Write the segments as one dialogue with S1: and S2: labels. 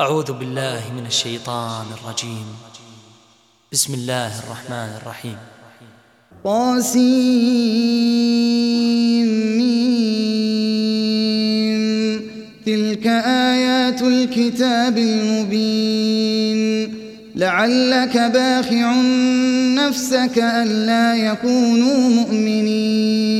S1: أعوذ بالله من الشيطان الرجيم. بسم الله الرحمن الرحيم.
S2: طاسمين تلك آيات الكتاب المبين. لعلك باخع نفسك ألا يكونوا مؤمنين.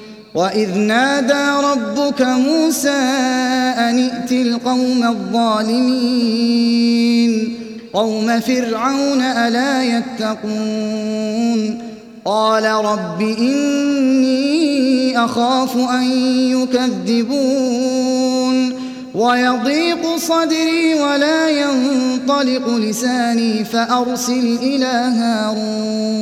S2: وَإِذْ نَادَى رَبُّكَ مُوسَىٰ أَنِ ائْتِ الْقَوْمَ الظَّالِمِينَ قَوْمَ فِرْعَوْنَ أَلَا يَتَّقُونَ قال رب إني أخاف أن يكذبون ويضيق صدري ولا ينطلق لساني فأرسل إلى هارون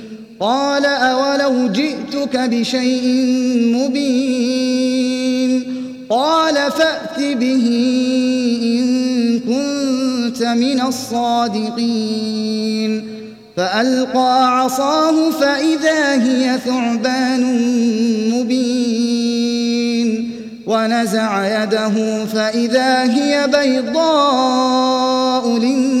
S2: قال أولو جئتك بشيء مبين؟ قال فأت به إن كنت من الصادقين. فألقى عصاه فإذا هي ثعبان مبين. ونزع يده فإذا هي بيضاء للناس.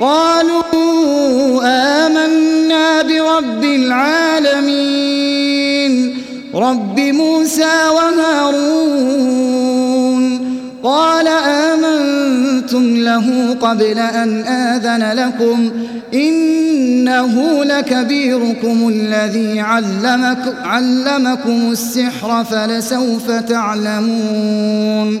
S2: قالوا آمنا برب العالمين. رب موسى وهارون. قال آمنتم له قبل أن آذن لكم. إنه لكبيركم الذي علمك علمكم السحر فلسوف تعلمون.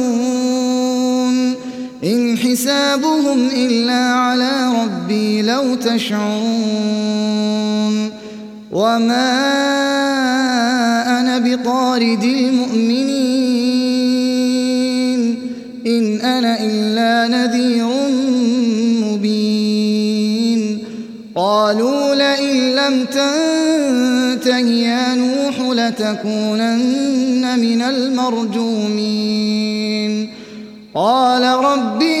S2: حسابهم إلا على ربي لو تشعرون. وما أنا بطارد المؤمنين. إن أنا إلا نذير مبين. قالوا لئن لم تنتهي يا نوح لتكونن من المرجومين. قال ربي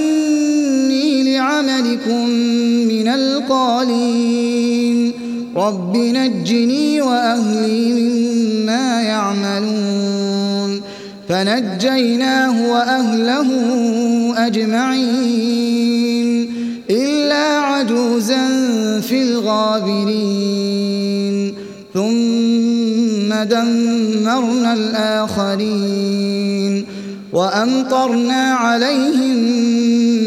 S2: عملكم من القالين. رب نجني وأهلي مما يعملون. فنجيناه وأهله أجمعين. إلا عجوزا في الغابرين. ثم دمرنا الآخرين. وأمطرنا عليهم